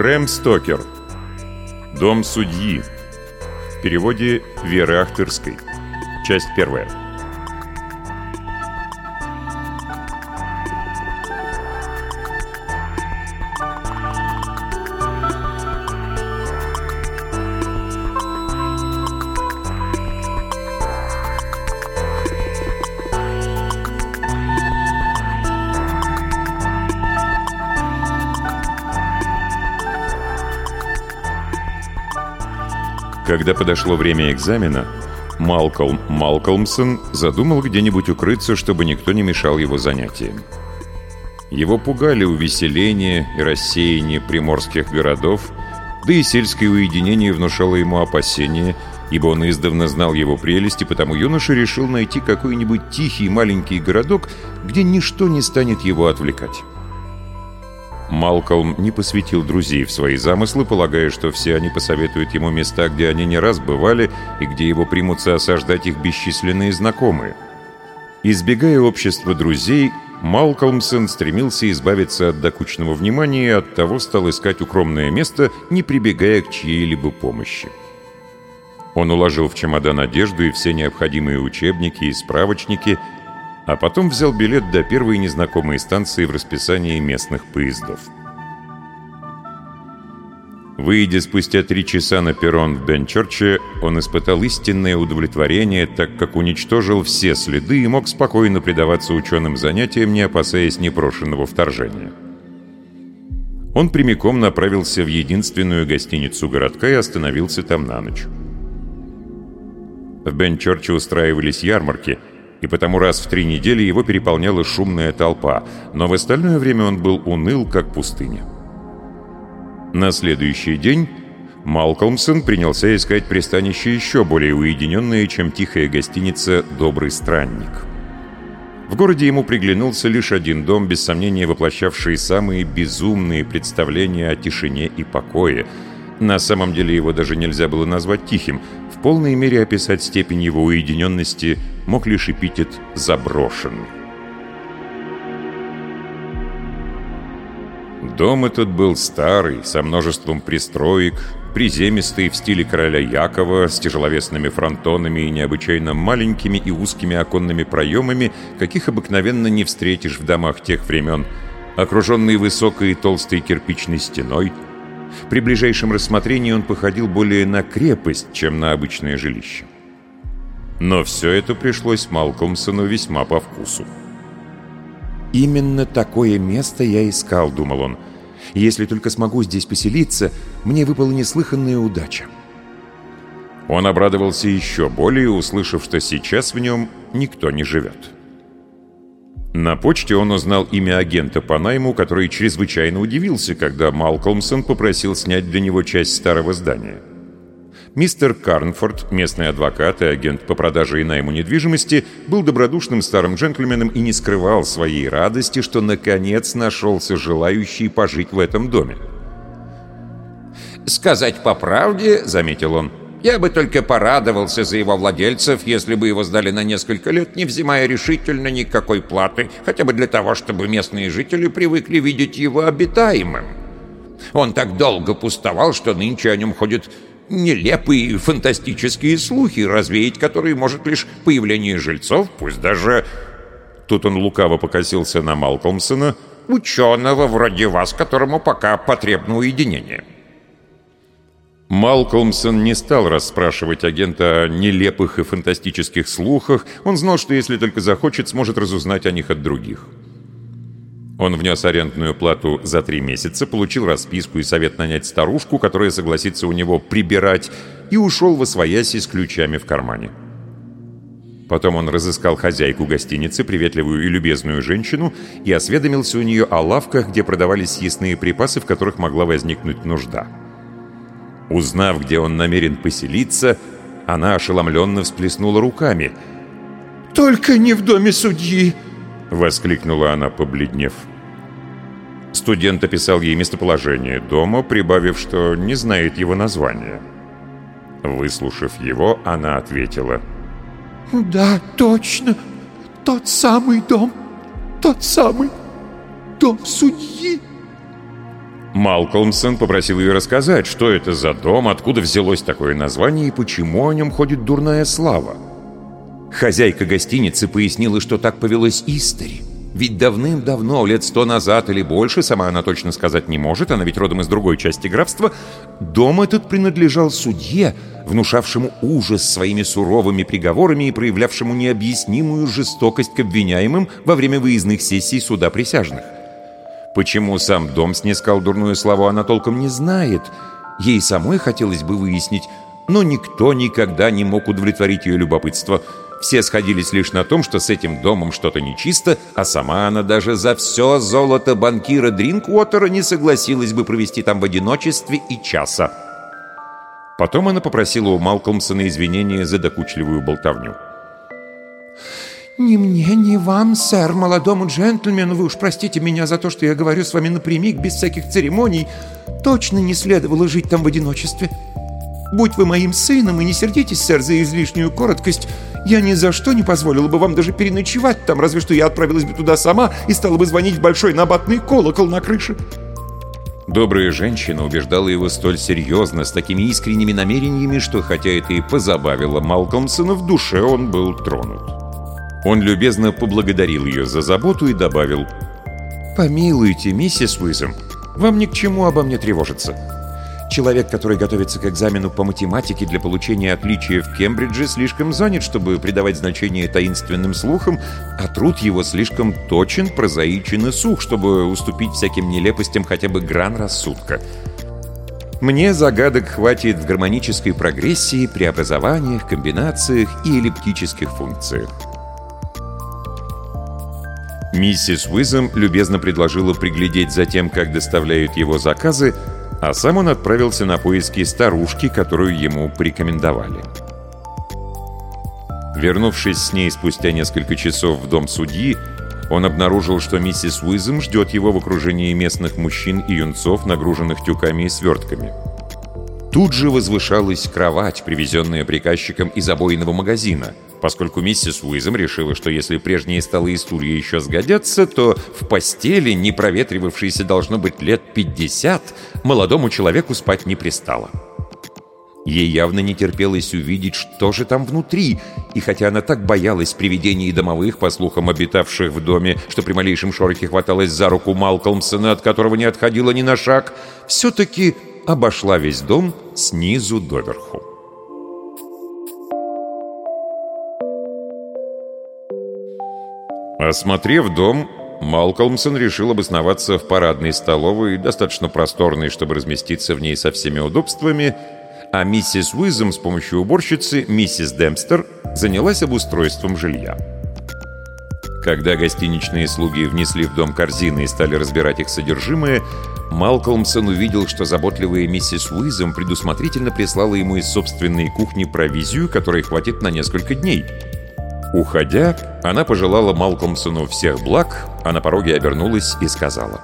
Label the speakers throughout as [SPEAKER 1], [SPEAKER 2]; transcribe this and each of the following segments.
[SPEAKER 1] Брэм Стокер. Дом судьи. В переводе Веры Ахтырской. Часть первая. Когда подошло время экзамена, Малкольм Малкольмсон задумал где-нибудь укрыться, чтобы никто не мешал его занятиям. Его пугали увеселение и рассеяние приморских городов, да и сельское уединение внушало ему опасения, ибо он издавна знал его прелести, потому юноша решил найти какой-нибудь тихий маленький городок, где ничто не станет его отвлекать. Малкольм не посвятил друзей в свои замыслы, полагая, что все они посоветуют ему места, где они не раз бывали и где его примутся осаждать их бесчисленные знакомые. Избегая общества друзей, Малкольмсон стремился избавиться от докучного внимания и оттого стал искать укромное место, не прибегая к чьей-либо помощи. Он уложил в чемодан одежду и все необходимые учебники и справочники – а потом взял билет до первой незнакомой станции в расписании местных поездов. Выйдя спустя три часа на перрон в Бенчорче, он испытал истинное удовлетворение, так как уничтожил все следы и мог спокойно предаваться ученым занятиям, не опасаясь непрошенного вторжения. Он прямиком направился в единственную гостиницу городка и остановился там на ночь. В Бенчорче устраивались ярмарки – и потому раз в три недели его переполняла шумная толпа, но в остальное время он был уныл, как пустыня. На следующий день Малкольмсон принялся искать пристанище еще более уединенное, чем тихая гостиница «Добрый странник». В городе ему приглянулся лишь один дом, без сомнения воплощавший самые безумные представления о тишине и покое. На самом деле его даже нельзя было назвать тихим. В полной мере описать степень его уединенности – мог лишь эпитет «заброшенный». Дом этот был старый, со множеством пристроек, приземистый в стиле короля Якова, с тяжеловесными фронтонами и необычайно маленькими и узкими оконными проемами, каких обыкновенно не встретишь в домах тех времен, окруженный высокой и толстой кирпичной стеной. При ближайшем рассмотрении он походил более на крепость, чем на обычное жилище. Но все это пришлось Малкомсону весьма по вкусу.
[SPEAKER 2] «Именно такое место я искал», — думал он. «Если только смогу здесь поселиться, мне выпала неслыханная удача».
[SPEAKER 1] Он обрадовался еще более, услышав, что сейчас в нем никто не живет. На почте он узнал имя агента по найму, который чрезвычайно удивился, когда Малкомсон попросил снять для него часть старого здания. Мистер Карнфорд, местный адвокат и агент по продаже и найму недвижимости, был добродушным старым джентльменом и не скрывал своей радости, что наконец нашелся желающий пожить в этом доме.
[SPEAKER 3] «Сказать по правде», — заметил он, — «я бы только порадовался за его владельцев, если бы его сдали на несколько лет, не взимая решительно никакой платы, хотя бы для того, чтобы местные жители привыкли видеть его обитаемым. Он так долго пустовал, что нынче о нем ходит нелепые фантастические слухи, развеять которые может лишь появление жильцов, пусть даже...
[SPEAKER 1] Тут он лукаво покосился на Малкомсона,
[SPEAKER 3] ученого вроде вас, которому пока потребно уединение.
[SPEAKER 1] Малкольмсон не стал расспрашивать агента о нелепых и фантастических слухах. Он знал, что если только захочет, сможет разузнать о них от других. Он внес арендную плату за три месяца, получил расписку и совет нанять старушку, которая согласится у него прибирать, и ушел во свояси с ключами в кармане. Потом он разыскал хозяйку гостиницы, приветливую и любезную женщину, и осведомился у нее о лавках, где продавались съестные припасы, в которых могла возникнуть нужда. Узнав, где он намерен поселиться, она ошеломленно всплеснула руками.
[SPEAKER 2] «Только не в доме судьи!»
[SPEAKER 1] — воскликнула она, побледнев. Студент описал ей местоположение дома, прибавив, что не знает его названия. Выслушав его, она ответила.
[SPEAKER 2] «Да, точно, тот самый дом, тот самый дом судьи!»
[SPEAKER 1] Малкольмсон попросил ее рассказать, что это за дом, откуда взялось такое название и почему о нем ходит дурная слава. Хозяйка гостиницы пояснила, что так повелось Истори. Ведь давным-давно, лет сто назад или больше, сама она точно сказать не может, она ведь родом из другой части графства, дом этот принадлежал судье, внушавшему ужас своими суровыми приговорами и проявлявшему необъяснимую жестокость к обвиняемым во время выездных сессий суда присяжных. Почему сам дом снискал дурную славу, она толком не знает. Ей самой хотелось бы выяснить, но никто никогда не мог удовлетворить ее любопытство. Все сходились лишь на том, что с этим домом что-то нечисто, а сама она даже за все золото банкира Дринквотера не согласилась бы провести там в одиночестве и часа. Потом она попросила у Малкомсона извинения за докучливую болтовню.
[SPEAKER 2] «Ни мне, ни вам, сэр, молодому джентльмену, вы уж простите меня за то, что я говорю с вами напрямик, без всяких церемоний, точно не следовало жить там в одиночестве. Будь вы моим сыном, и не сердитесь, сэр, за излишнюю короткость, я ни за что не позволила бы вам даже переночевать там, разве что я отправилась бы туда сама и стала бы звонить в большой набатный колокол на крыше».
[SPEAKER 1] Добрая женщина убеждала его столь серьезно, с такими искренними намерениями, что хотя это и позабавило Малкомсона, в душе он был тронут. Он любезно поблагодарил ее за заботу и добавил «Помилуйте, миссис Уизом, вам ни к чему обо мне тревожиться. Человек, который готовится к экзамену по математике для получения отличия в Кембридже, слишком занят, чтобы придавать значение таинственным слухам, а труд его слишком точен, прозаичен и сух, чтобы уступить всяким нелепостям хотя бы гран рассудка. Мне загадок хватит в гармонической прогрессии, преобразованиях, комбинациях и эллиптических функциях. Миссис Уизом любезно предложила приглядеть за тем, как доставляют его заказы, а сам он отправился на поиски старушки, которую ему порекомендовали. Вернувшись с ней спустя несколько часов в дом судьи, он обнаружил, что миссис Уизом ждет его в окружении местных мужчин и юнцов, нагруженных тюками и свертками. Тут же возвышалась кровать, привезенная приказчиком из обойного магазина, поскольку миссис Уизом решила, что если прежние столы и стулья еще сгодятся, то в постели, не проветривавшейся должно быть лет 50, молодому человеку спать не пристало. Ей явно не терпелось увидеть, что же там внутри, и хотя она так боялась привидений домовых, по слухам обитавших в доме, что при малейшем шорохе хваталась за руку Малкольмсона, от которого не отходила ни на шаг, все-таки обошла весь дом снизу доверху. Осмотрев дом, Малкольмсон решил обосноваться в парадной столовой, достаточно просторной, чтобы разместиться в ней со всеми удобствами, а миссис Уизом с помощью уборщицы, миссис Демпстер, занялась обустройством жилья. Когда гостиничные слуги внесли в дом корзины и стали разбирать их содержимое, Малкольмсон увидел, что заботливая миссис Уизом предусмотрительно прислала ему из собственной кухни провизию, которой хватит на несколько дней. Уходя, она пожелала Малкольмсону всех благ, а на пороге обернулась и сказала.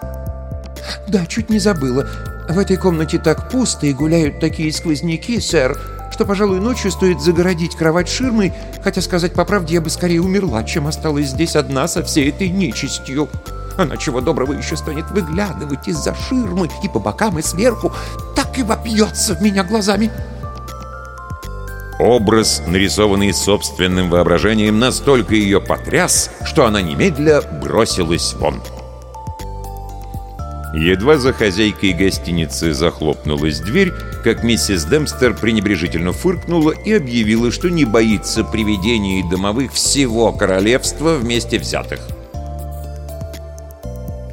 [SPEAKER 2] «Да, чуть не забыла. В этой комнате так пусто и гуляют такие сквозняки, сэр, что, пожалуй, ночью стоит загородить кровать ширмой, хотя, сказать по правде, я бы скорее умерла, чем осталась здесь одна со всей этой нечистью». Она чего доброго еще станет выглядывать из-за ширмы и по бокам, и сверху. Так и вопьется в меня глазами.
[SPEAKER 1] Образ, нарисованный собственным воображением, настолько ее потряс, что она немедля бросилась вон. Едва за хозяйкой гостиницы захлопнулась дверь, как миссис Демстер пренебрежительно фыркнула и объявила, что не боится привидений домовых всего королевства вместе взятых.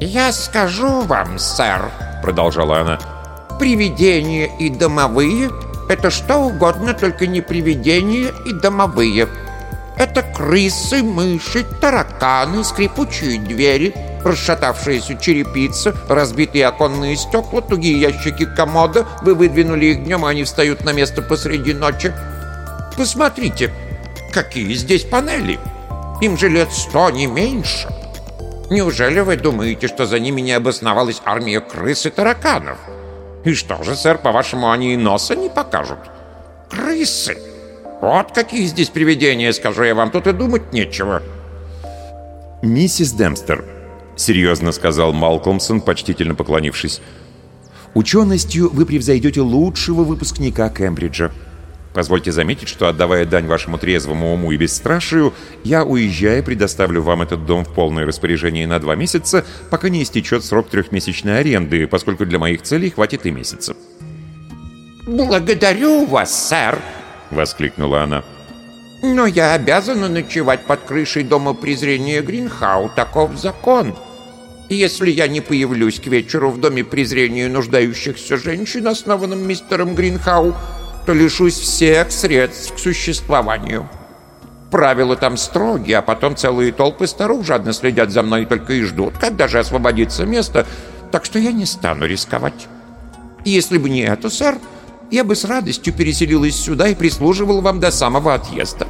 [SPEAKER 3] «Я скажу вам, сэр», — продолжала она, — «привидения и домовые — это что угодно, только не привидения и домовые. Это крысы, мыши, тараканы, скрипучие двери, расшатавшаяся черепица, разбитые оконные стекла, тугие ящики комода. Вы выдвинули их днем, а они встают на место посреди ночи. Посмотрите, какие здесь панели. Им же лет сто, не меньше. Неужели вы думаете, что за ними не обосновалась армия крыс и тараканов? И что же, сэр, по-вашему, они и носа не покажут? Крысы! Вот какие здесь привидения, скажу я вам, тут и думать нечего.
[SPEAKER 1] «Миссис Демстер», — серьезно сказал Малкомсон, почтительно поклонившись, «ученостью вы превзойдете лучшего выпускника Кембриджа. Позвольте заметить, что, отдавая дань вашему трезвому уму и бесстрашию, я, уезжая, предоставлю вам этот дом в полное распоряжение на два месяца, пока не истечет срок трехмесячной аренды, поскольку для моих целей хватит и месяца».
[SPEAKER 3] «Благодарю вас, сэр!»
[SPEAKER 1] — воскликнула она.
[SPEAKER 3] «Но я обязана ночевать под крышей дома презрения Гринхау. Таков закон. Если я не появлюсь к вечеру в доме презрения нуждающихся женщин, основанном мистером Гринхау, то лишусь всех средств к существованию. Правила там строгие, а потом целые толпы старух жадно следят за мной только и ждут, когда же освободится место, так что я не стану рисковать. Если бы не это, сэр, я бы с радостью переселилась сюда и прислуживал вам до самого отъезда».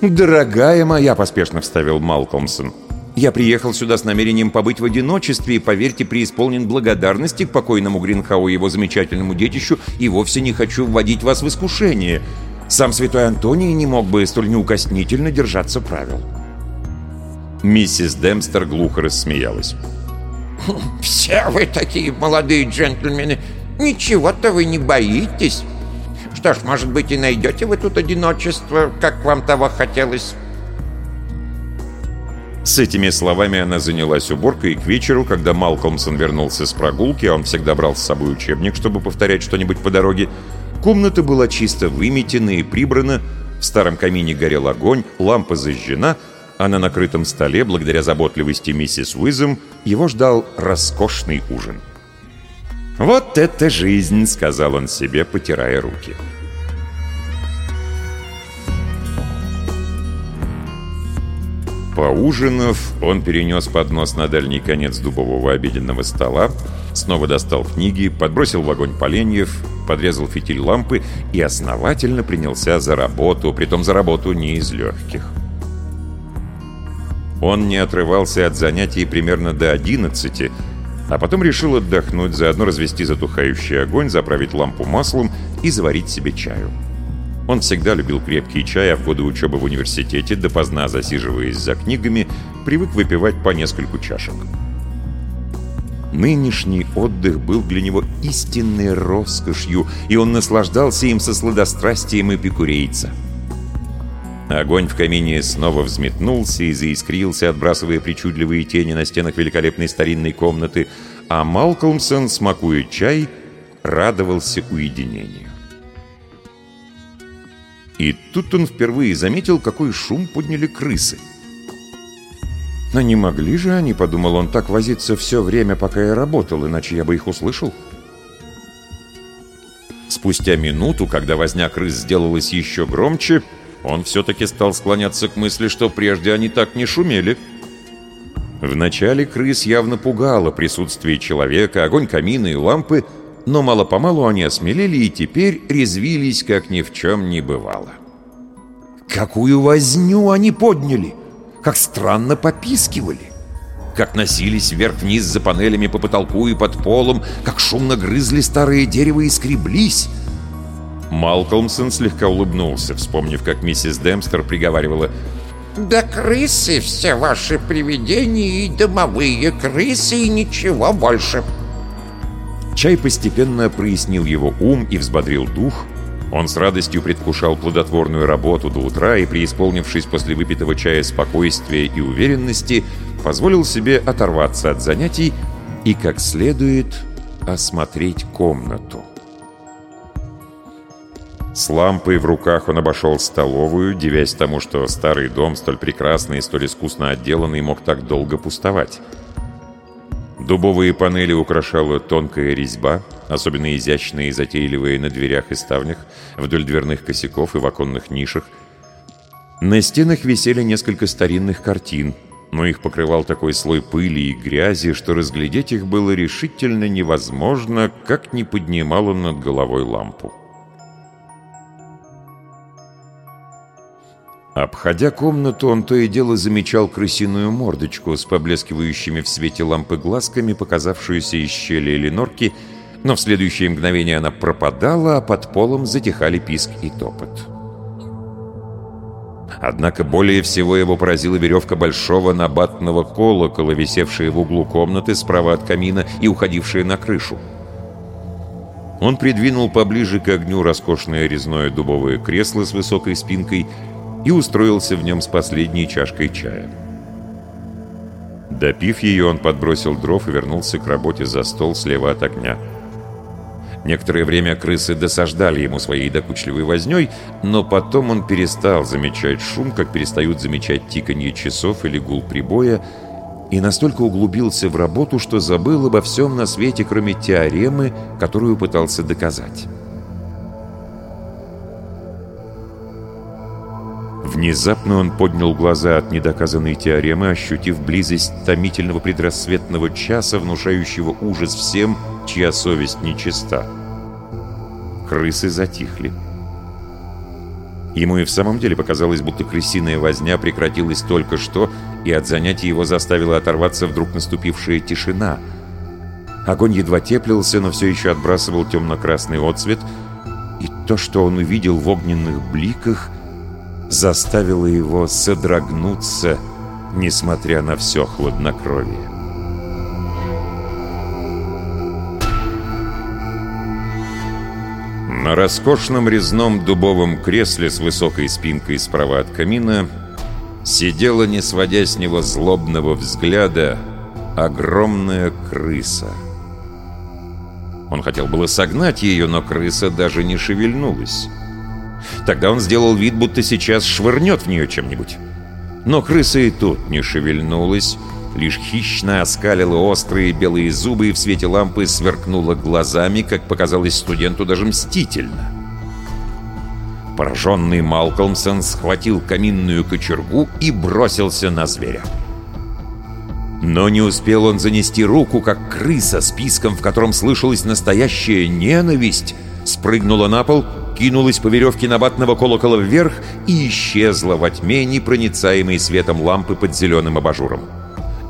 [SPEAKER 1] «Дорогая моя», — поспешно вставил Малкомсон, — «я приехал сюда с намерением побыть в одиночестве и, поверьте, преисполнен благодарности к покойному Гринхау и его замечательному детищу и вовсе не хочу вводить вас в искушение. Сам святой Антоний не мог бы столь неукоснительно держаться правил». Миссис Демстер глухо рассмеялась.
[SPEAKER 3] «Все вы такие молодые джентльмены! Ничего-то вы не боитесь! Что ж, может быть, и найдете вы тут одиночество, как вам того хотелось?»
[SPEAKER 1] С этими словами она занялась уборкой, и к вечеру, когда Малкомсон вернулся с прогулки, он всегда брал с собой учебник, чтобы повторять что-нибудь по дороге, комната была чисто выметена и прибрана, в старом камине горел огонь, лампа зажжена, а на накрытом столе, благодаря заботливости миссис Уизом, его ждал роскошный ужин. «Вот это жизнь!» — сказал он себе, потирая руки. Поужинав, он перенес поднос на дальний конец дубового обеденного стола, снова достал книги, подбросил в огонь поленьев, подрезал фитиль лампы и основательно принялся за работу, притом за работу не из легких. Он не отрывался от занятий примерно до одиннадцати, а потом решил отдохнуть, заодно развести затухающий огонь, заправить лампу маслом и заварить себе чаю. Он всегда любил крепкий чай, а в годы учебы в университете, допоздна засиживаясь за книгами, привык выпивать по нескольку чашек. Нынешний отдых был для него истинной роскошью, и он наслаждался им со сладострастием эпикурейца. Огонь в камине снова взметнулся и заискрился, отбрасывая причудливые тени на стенах великолепной старинной комнаты, а Малкольмсон, смакуя чай, радовался уединению. И тут он впервые заметил, какой шум подняли крысы. «Но не могли же они, — подумал он, — так возиться все время, пока я работал, иначе я бы их услышал». Спустя минуту, когда возня крыс сделалась еще громче, он все-таки стал склоняться к мысли, что прежде они так не шумели. Вначале крыс явно пугало присутствие человека, огонь камина и лампы, но мало-помалу они осмелели и теперь резвились, как ни в чем не бывало. Какую возню они подняли! Как странно попискивали! Как носились вверх-вниз за панелями по потолку и под полом, как шумно грызли старые дерево и скреблись! Малкольмсон слегка улыбнулся, вспомнив, как миссис Демстер приговаривала
[SPEAKER 3] «Да крысы все ваши привидения и домовые крысы и ничего больше».
[SPEAKER 1] Чай постепенно прояснил его ум и взбодрил дух, Он с радостью предвкушал плодотворную работу до утра и, преисполнившись после выпитого чая спокойствия и уверенности, позволил себе оторваться от занятий и, как следует, осмотреть комнату. С лампой в руках он обошел столовую, девясь тому, что старый дом, столь прекрасный и столь искусно отделанный, мог так долго пустовать. Дубовые панели украшала тонкая резьба, особенно изящные и затейливые на дверях и ставнях, вдоль дверных косяков и в оконных нишах. На стенах висели несколько старинных картин, но их покрывал такой слой пыли и грязи, что разглядеть их было решительно невозможно, как не поднимал он над головой лампу. Обходя комнату, он то и дело замечал крысиную мордочку с поблескивающими в свете лампы глазками, показавшуюся из щели или норки, но в следующее мгновение она пропадала, а под полом затихали писк и топот. Однако более всего его поразила веревка большого набатного колокола, висевшая в углу комнаты справа от камина и уходившая на крышу. Он придвинул поближе к огню роскошное резное дубовое кресло с высокой спинкой и устроился в нем с последней чашкой чая. Допив ее, он подбросил дров и вернулся к работе за стол слева от огня. Некоторое время крысы досаждали ему своей докучливой вознёй, но потом он перестал замечать шум, как перестают замечать тиканье часов или гул прибоя, и настолько углубился в работу, что забыл обо всем на свете, кроме теоремы, которую пытался доказать. Внезапно он поднял глаза от недоказанной теоремы, ощутив близость томительного предрассветного часа, внушающего ужас всем, чья совесть нечиста. Крысы затихли. Ему и в самом деле показалось, будто крысиная возня прекратилась только что, и от занятий его заставила оторваться вдруг наступившая тишина. Огонь едва теплился, но все еще отбрасывал темно-красный отцвет, и то, что он увидел в огненных бликах — заставило его содрогнуться, несмотря на все хладнокровие. На роскошном резном дубовом кресле с высокой спинкой справа от камина сидела, не сводя с него злобного взгляда, огромная крыса. Он хотел было согнать ее, но крыса даже не шевельнулась. Тогда он сделал вид, будто сейчас швырнет в нее чем-нибудь. Но крыса и тут не шевельнулась, лишь хищно оскалила острые белые зубы и в свете лампы сверкнула глазами, как показалось студенту даже мстительно. Пораженный Малкольмсон схватил каминную кочергу и бросился на зверя. Но не успел он занести руку, как крыса с писком, в котором слышалась настоящая ненависть, спрыгнула на пол кинулась по веревке набатного колокола вверх и исчезла во тьме, непроницаемой светом лампы под зеленым абажуром.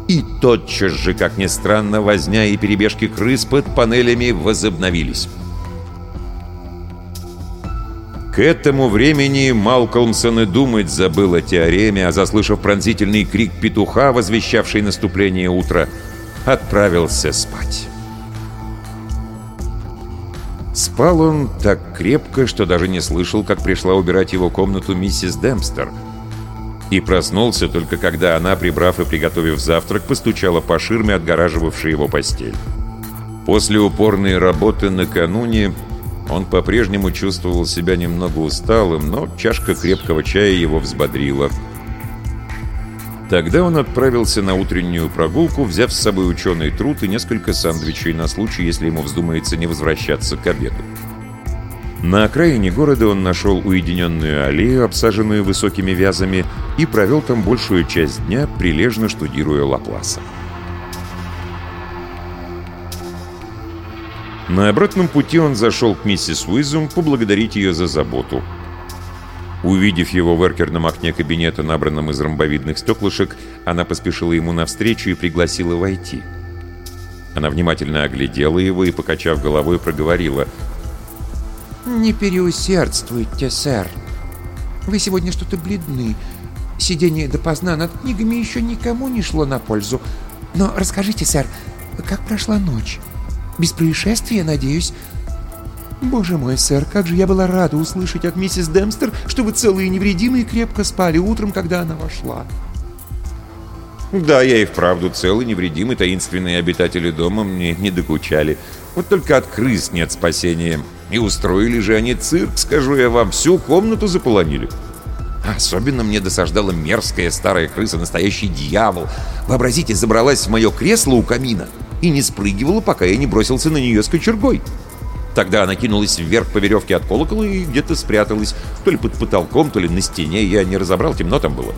[SPEAKER 1] И тотчас же, как ни странно, возня и перебежки крыс под панелями возобновились. К этому времени Малкольмсон и думать забыл о теореме, а заслышав пронзительный крик петуха, возвещавший наступление утра, отправился спать. Спал он так крепко, что даже не слышал, как пришла убирать его комнату миссис Демпстер. И проснулся только когда она, прибрав и приготовив завтрак, постучала по ширме, отгораживавшей его постель. После упорной работы накануне он по-прежнему чувствовал себя немного усталым, но чашка крепкого чая его взбодрила – Тогда он отправился на утреннюю прогулку, взяв с собой ученый труд и несколько сэндвичей на случай, если ему вздумается не возвращаться к обеду. На окраине города он нашел уединенную аллею, обсаженную высокими вязами, и провел там большую часть дня, прилежно штудируя Лапласа. На обратном пути он зашел к миссис Уизум поблагодарить ее за заботу – Увидев его в эркерном окне кабинета, набранном из ромбовидных стеклышек, она поспешила ему навстречу и пригласила войти. Она внимательно оглядела его и, покачав головой, проговорила.
[SPEAKER 2] «Не переусердствуйте, сэр. Вы сегодня что-то бледны. Сидение допоздна над книгами еще никому не шло на пользу. Но расскажите, сэр, как прошла ночь? Без происшествия, надеюсь?» «Боже мой, сэр, как же я была рада услышать от миссис Демстер, что вы целые и невредимые крепко спали утром, когда она вошла».
[SPEAKER 3] Да, я и вправду целый, невредимый, таинственные обитатели дома мне не докучали. Вот только от крыс нет спасения. И устроили же они цирк, скажу я вам, всю комнату заполонили. Особенно мне досаждала мерзкая старая крыса, настоящий дьявол. Вообразите, забралась в мое кресло у камина и не спрыгивала, пока я не бросился на нее с кочергой. Тогда она кинулась вверх по веревке от колокола и где-то спряталась. То ли под потолком, то ли на стене. Я не разобрал, темно там было.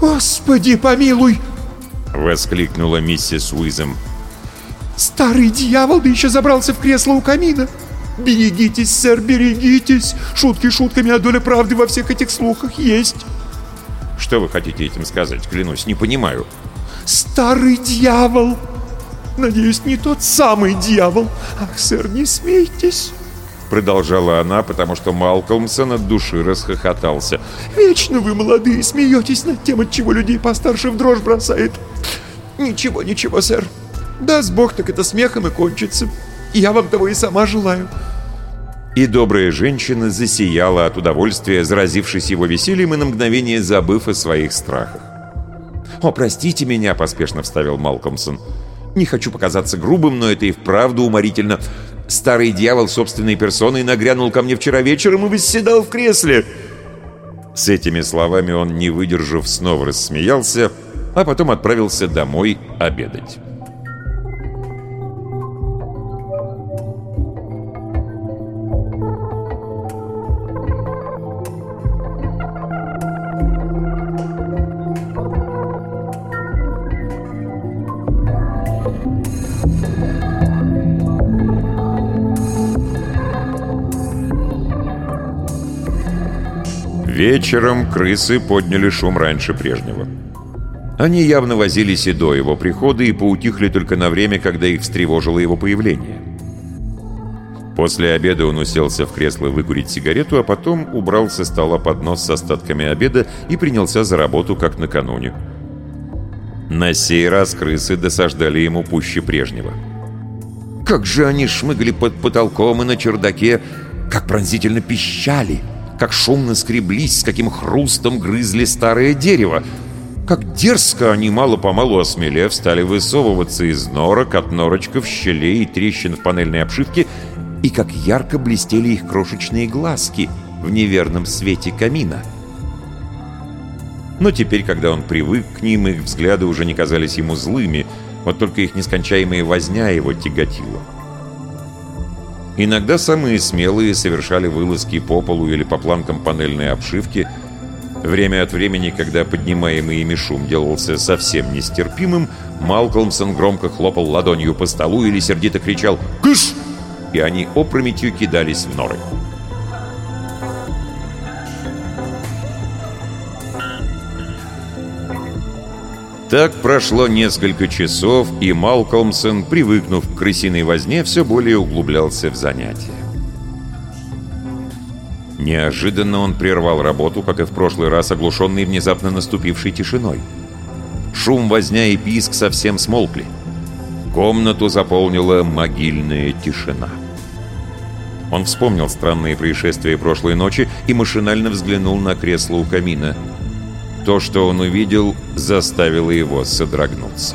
[SPEAKER 2] «Господи, помилуй!»
[SPEAKER 1] — воскликнула миссис Уизом.
[SPEAKER 2] «Старый дьявол, да еще забрался в кресло у камина!» «Берегитесь, сэр, берегитесь! Шутки шутками, а доля правды во всех этих слухах есть!»
[SPEAKER 1] «Что вы хотите этим сказать? Клянусь, не понимаю!»
[SPEAKER 2] «Старый дьявол!» «Надеюсь, не тот самый дьявол! Ах, сэр, не смейтесь!»
[SPEAKER 1] Продолжала она, потому что Малкольмсон от души расхохотался.
[SPEAKER 2] «Вечно вы, молодые, смеетесь над тем, от чего людей постарше в дрожь бросает!» «Ничего, ничего, сэр. Даст Бог, так это смехом и кончится. Я вам того и сама желаю».
[SPEAKER 1] И добрая женщина засияла от удовольствия, заразившись его весельем и на мгновение забыв о своих страхах. «О, простите меня», — поспешно вставил Малкомсон. «Не хочу показаться грубым, но это и вправду уморительно. Старый дьявол собственной персоной нагрянул ко мне вчера вечером и восседал в кресле». С этими словами он, не выдержав, снова рассмеялся, а потом отправился домой обедать. Вечером крысы подняли шум раньше прежнего. Они явно возились и до его прихода и поутихли только на время, когда их встревожило его появление. После обеда он уселся в кресло выкурить сигарету, а потом убрал со стола поднос с остатками обеда и принялся за работу, как накануне. На сей раз крысы досаждали ему пуще прежнего. Как же они шмыгали под потолком и на чердаке, как пронзительно пищали — как шумно скреблись, с каким хрустом грызли старое дерево, как дерзко они мало-помалу осмелев стали высовываться из норок, от норочков, щелей и трещин в панельной обшивке, и как ярко блестели их крошечные глазки в неверном свете камина. Но теперь, когда он привык к ним, их взгляды уже не казались ему злыми, вот только их нескончаемая возня его тяготила. Иногда самые смелые совершали вылазки по полу или по планкам панельной обшивки. Время от времени, когда поднимаемый ими шум делался совсем нестерпимым, Малкольмсон громко хлопал ладонью по столу или сердито кричал «Кыш!» и они опрометью кидались в норы. Так прошло несколько часов, и Малкольмсон, привыкнув к крысиной возне, все более углублялся в занятия. Неожиданно он прервал работу, как и в прошлый раз, оглушенный внезапно наступившей тишиной. Шум, возня и писк совсем смолкли. Комнату заполнила могильная тишина. Он вспомнил странные происшествия прошлой ночи и машинально взглянул на кресло у камина — то, что он увидел, заставило его содрогнуться.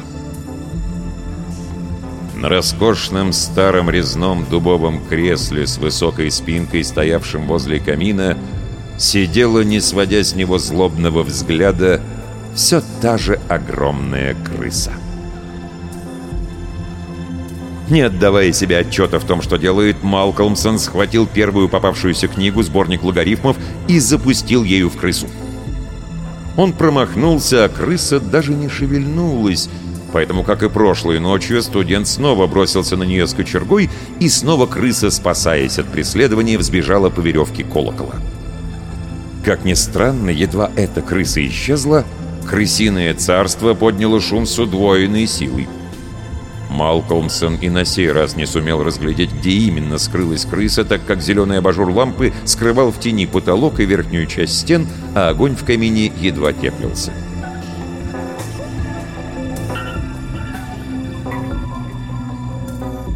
[SPEAKER 1] На роскошном старом резном дубовом кресле с высокой спинкой, стоявшем возле камина, сидела, не сводя с него злобного взгляда, все та же огромная крыса. Не отдавая себе отчета в том, что делает, Малкольмсон схватил первую попавшуюся книгу, сборник логарифмов, и запустил ею в крысу. Он промахнулся, а крыса даже не шевельнулась, поэтому, как и прошлой ночью, студент снова бросился на нее с кочергой, и снова крыса, спасаясь от преследования, взбежала по веревке колокола. Как ни странно, едва эта крыса исчезла, крысиное царство подняло шум с удвоенной силой. Малкольмсон и на сей раз не сумел разглядеть, где именно скрылась крыса, так как зеленый абажур лампы скрывал в тени потолок и верхнюю часть стен, а огонь в камине едва теплился.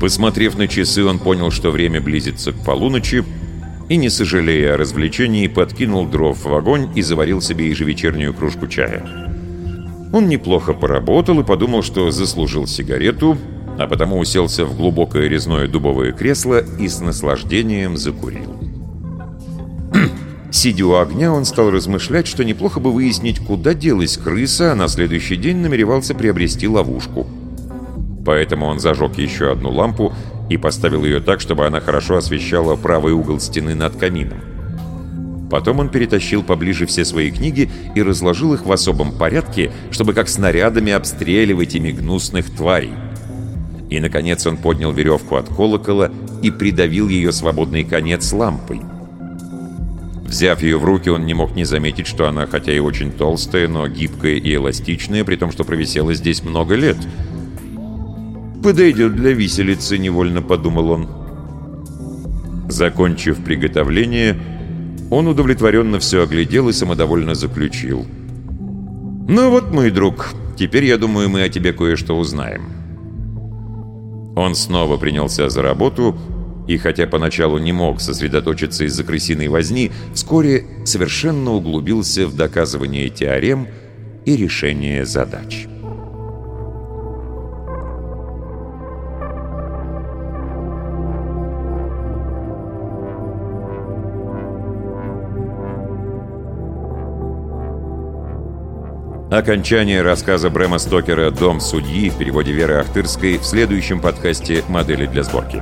[SPEAKER 1] Посмотрев на часы, он понял, что время близится к полуночи, и, не сожалея о развлечении, подкинул дров в огонь и заварил себе ежевечернюю кружку чая. Он неплохо поработал и подумал, что заслужил сигарету, а потому уселся в глубокое резное дубовое кресло и с наслаждением закурил. Сидя у огня, он стал размышлять, что неплохо бы выяснить, куда делась крыса, а на следующий день намеревался приобрести ловушку. Поэтому он зажег еще одну лампу и поставил ее так, чтобы она хорошо освещала правый угол стены над камином. Потом он перетащил поближе все свои книги и разложил их в особом порядке, чтобы как снарядами обстреливать ими гнусных тварей. И, наконец, он поднял веревку от колокола и придавил ее свободный конец лампой. Взяв ее в руки, он не мог не заметить, что она, хотя и очень толстая, но гибкая и эластичная, при том, что провисела здесь много лет. «Подойдет для виселицы», — невольно подумал он. Закончив приготовление, он удовлетворенно все оглядел и самодовольно заключил. «Ну вот, мой друг, теперь, я думаю, мы о тебе кое-что узнаем». Он снова принялся за работу, и хотя поначалу не мог сосредоточиться из-за крысиной возни, вскоре совершенно углубился в доказывание теорем и решение задач. Окончание рассказа Брэма Стокера «Дом судьи» в переводе Веры Ахтырской в следующем подкасте «Модели для сборки».